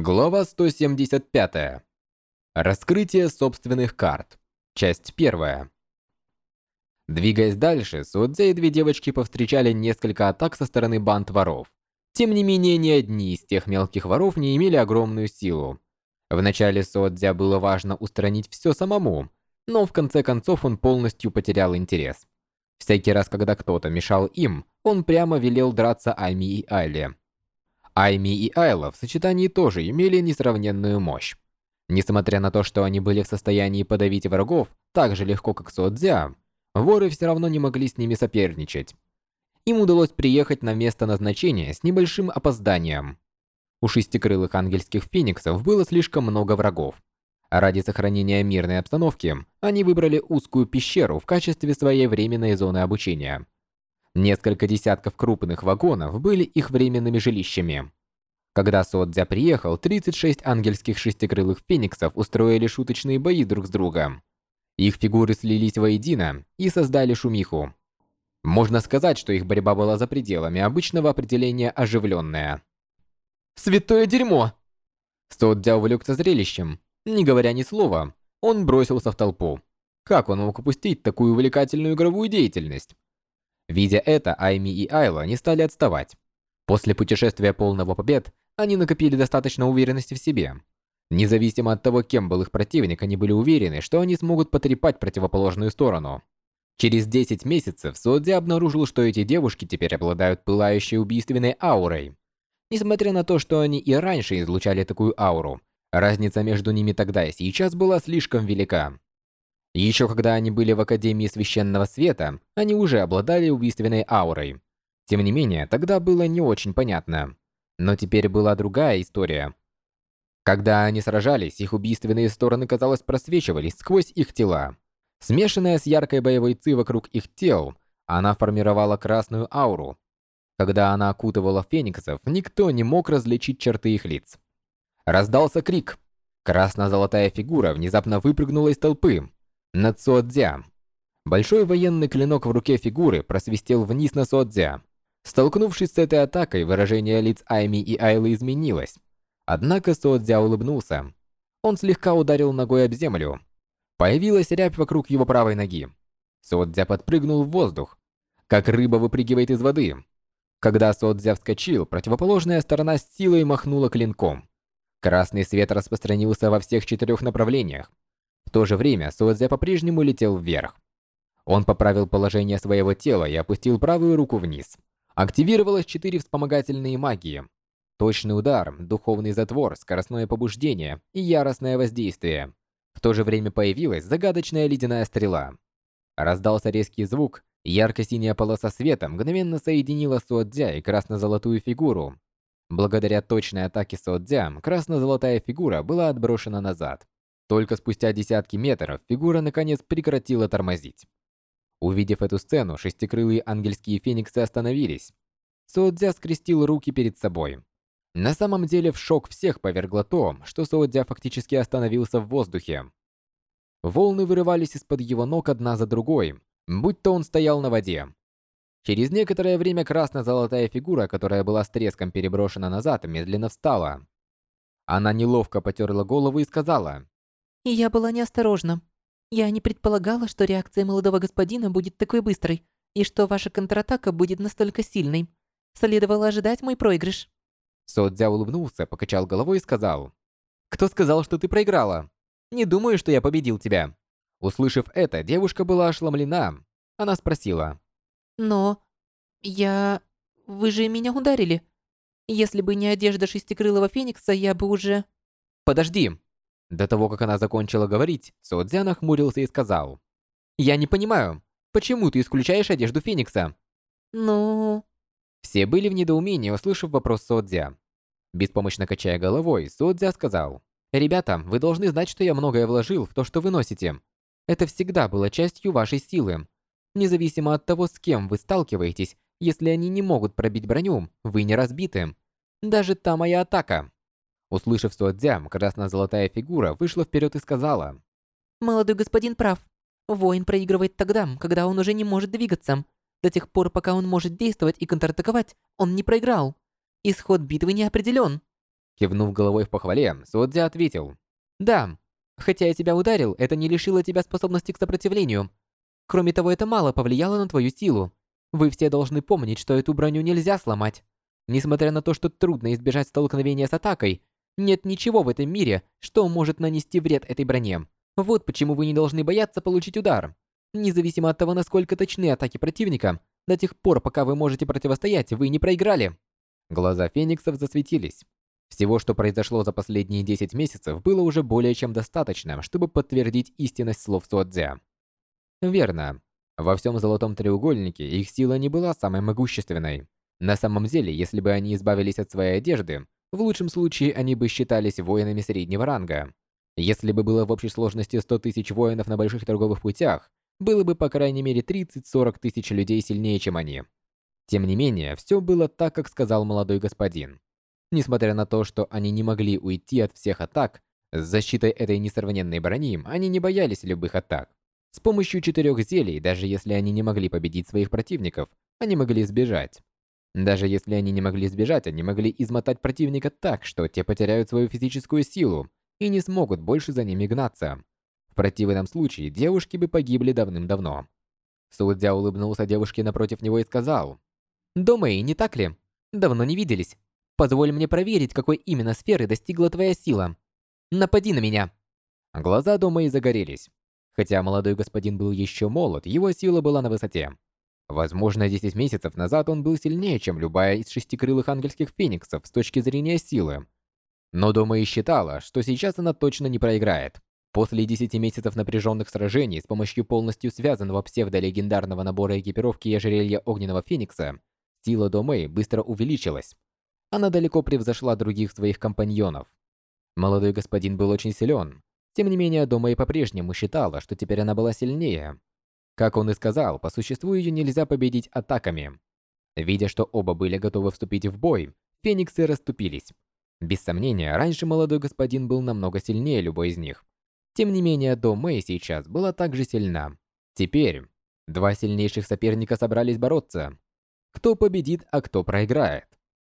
Глава 175. Раскрытие собственных карт. Часть первая. Двигаясь дальше, Судзе и две девочки повстречали несколько атак со стороны банд воров. Тем не менее, ни одни из тех мелких воров не имели огромную силу. Вначале Содзя было важно устранить все самому, но в конце концов он полностью потерял интерес. Всякий раз, когда кто-то мешал им, он прямо велел драться Айми и Айле. Айми и Айла в сочетании тоже имели несравненную мощь. Несмотря на то, что они были в состоянии подавить врагов так же легко, как Содзя, воры все равно не могли с ними соперничать. Им удалось приехать на место назначения с небольшим опозданием. У шестикрылых ангельских фениксов было слишком много врагов. Ради сохранения мирной обстановки, они выбрали узкую пещеру в качестве своей временной зоны обучения – Несколько десятков крупных вагонов были их временными жилищами. Когда Содзя приехал, 36 ангельских шестикрылых фениксов устроили шуточные бои друг с другом. Их фигуры слились воедино и создали шумиху. Можно сказать, что их борьба была за пределами обычного определения оживленная. «Святое дерьмо!» Содзя увлекся зрелищем. Не говоря ни слова, он бросился в толпу. Как он мог упустить такую увлекательную игровую деятельность? Видя это, Айми и Айла не стали отставать. После путешествия полного побед, они накопили достаточно уверенности в себе. Независимо от того, кем был их противник, они были уверены, что они смогут потрепать противоположную сторону. Через 10 месяцев Содзи обнаружил, что эти девушки теперь обладают пылающей убийственной аурой. Несмотря на то, что они и раньше излучали такую ауру, разница между ними тогда и сейчас была слишком велика. Еще когда они были в Академии Священного Света, они уже обладали убийственной аурой. Тем не менее, тогда было не очень понятно. Но теперь была другая история. Когда они сражались, их убийственные стороны, казалось, просвечивались сквозь их тела. Смешанная с яркой боевой ци вокруг их тел, она формировала красную ауру. Когда она окутывала фениксов, никто не мог различить черты их лиц. Раздался крик. Красно-золотая фигура внезапно выпрыгнула из толпы. На Цуодзя. Большой военный клинок в руке фигуры просвистел вниз на Цуодзя. Столкнувшись с этой атакой, выражение лиц Айми и Айлы изменилось. Однако Цуодзя улыбнулся. Он слегка ударил ногой об землю. Появилась рябь вокруг его правой ноги. Содзя подпрыгнул в воздух, как рыба выпрыгивает из воды. Когда Содзя вскочил, противоположная сторона с силой махнула клинком. Красный свет распространился во всех четырех направлениях. В то же время Суэдзе по-прежнему летел вверх. Он поправил положение своего тела и опустил правую руку вниз. Активировалось четыре вспомогательные магии. Точный удар, духовный затвор, скоростное побуждение и яростное воздействие. В то же время появилась загадочная ледяная стрела. Раздался резкий звук, ярко-синяя полоса света мгновенно соединила Суодзя и красно-золотую фигуру. Благодаря точной атаке Суодзя, красно-золотая фигура была отброшена назад. Только спустя десятки метров фигура наконец прекратила тормозить. Увидев эту сцену, шестикрылые ангельские фениксы остановились. Соодзя скрестил руки перед собой. На самом деле в шок всех повергло то, что Соодзя фактически остановился в воздухе. Волны вырывались из-под его ног одна за другой, будь то он стоял на воде. Через некоторое время красно-золотая фигура, которая была с треском переброшена назад, медленно встала. Она неловко потерла голову и сказала и я была неосторожна. Я не предполагала, что реакция молодого господина будет такой быстрой, и что ваша контратака будет настолько сильной. Следовало ожидать мой проигрыш». Содзя улыбнулся, покачал головой и сказал. «Кто сказал, что ты проиграла? Не думаю, что я победил тебя». Услышав это, девушка была ошеломлена. Она спросила. «Но... я... Вы же меня ударили. Если бы не одежда шестикрылого феникса, я бы уже...» «Подожди!» До того, как она закончила говорить, Содзя нахмурился и сказал. «Я не понимаю, почему ты исключаешь одежду Феникса?» «Ну...» Все были в недоумении, услышав вопрос Содзя. Беспомощно качая головой, Содзя сказал. «Ребята, вы должны знать, что я многое вложил в то, что вы носите. Это всегда было частью вашей силы. Независимо от того, с кем вы сталкиваетесь, если они не могут пробить броню, вы не разбиты. Даже та моя атака. Услышав Суадзям, красно-золотая фигура вышла вперед и сказала. «Молодой господин прав. Воин проигрывает тогда, когда он уже не может двигаться. До тех пор, пока он может действовать и контратаковать, он не проиграл. Исход битвы не определен. Кивнув головой в похвале, Суодзя ответил. «Да, хотя я тебя ударил, это не лишило тебя способности к сопротивлению. Кроме того, это мало повлияло на твою силу. Вы все должны помнить, что эту броню нельзя сломать. Несмотря на то, что трудно избежать столкновения с атакой, нет ничего в этом мире, что может нанести вред этой броне. Вот почему вы не должны бояться получить удар. Независимо от того, насколько точны атаки противника, до тех пор, пока вы можете противостоять, вы не проиграли. Глаза фениксов засветились. Всего, что произошло за последние 10 месяцев, было уже более чем достаточно, чтобы подтвердить истинность слов Суадзе. Верно. Во всем Золотом Треугольнике их сила не была самой могущественной. На самом деле, если бы они избавились от своей одежды, в лучшем случае они бы считались воинами среднего ранга. Если бы было в общей сложности 100 тысяч воинов на больших торговых путях, было бы по крайней мере 30-40 тысяч людей сильнее, чем они. Тем не менее, все было так, как сказал молодой господин. Несмотря на то, что они не могли уйти от всех атак, с защитой этой несравненной брони они не боялись любых атак. С помощью четырех зелий, даже если они не могли победить своих противников, они могли сбежать. Даже если они не могли сбежать, они могли измотать противника так, что те потеряют свою физическую силу и не смогут больше за ними гнаться. В противном случае девушки бы погибли давным-давно. Судья улыбнулся девушке напротив него и сказал, «Домэй, не так ли? Давно не виделись. Позволь мне проверить, какой именно сферы достигла твоя сила. Напади на меня!» Глаза Домэй загорелись. Хотя молодой господин был еще молод, его сила была на высоте. Возможно, 10 месяцев назад он был сильнее, чем любая из шестикрылых ангельских фениксов с точки зрения силы. Но Дома и считала, что сейчас она точно не проиграет. После 10 месяцев напряженных сражений с помощью полностью связанного псевдолегендарного набора экипировки и ожерелья Огненного Феникса, сила Домэй быстро увеличилась. Она далеко превзошла других своих компаньонов. Молодой господин был очень силен, тем не менее, Дома и по-прежнему считала, что теперь она была сильнее. Как он и сказал, по существу ее нельзя победить атаками. Видя, что оба были готовы вступить в бой, фениксы расступились. Без сомнения, раньше молодой господин был намного сильнее любой из них. Тем не менее, До Мэй сейчас была также сильна. Теперь два сильнейших соперника собрались бороться. Кто победит, а кто проиграет?